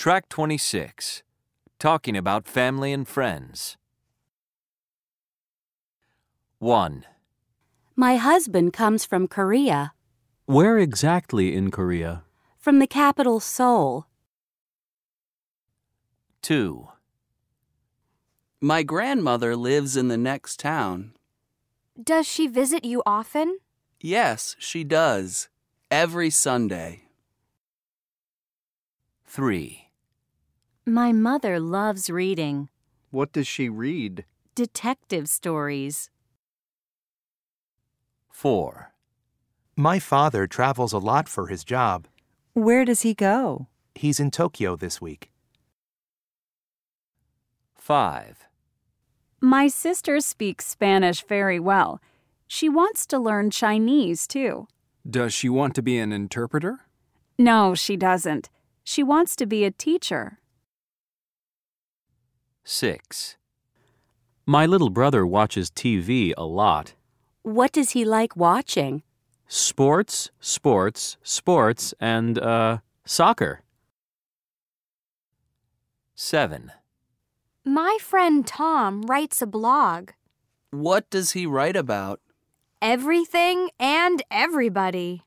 Track 26. Talking about family and friends. 1. My husband comes from Korea, Where exactly in Korea? from the capital Seoul. 2. My grandmother lives in the next town. Does she visit you often? Yes, she does. Every Sunday. 3. My mother loves reading What does she read? detective stories. 4. My father travels a lot for his job. Where does he go? He's in Tokyo this week. 5. My sister speaks Spanish very well. She wants to learn Chinese too. Does she want to be an interpreter? No, she doesn't. She wants to be a teacher. 6. My little brother watches TV a lot. What does he like watching? Sports, sports, sports, and, uh, soccer. 7. My friend Tom writes a blog. What does he write about? Everything and everybody.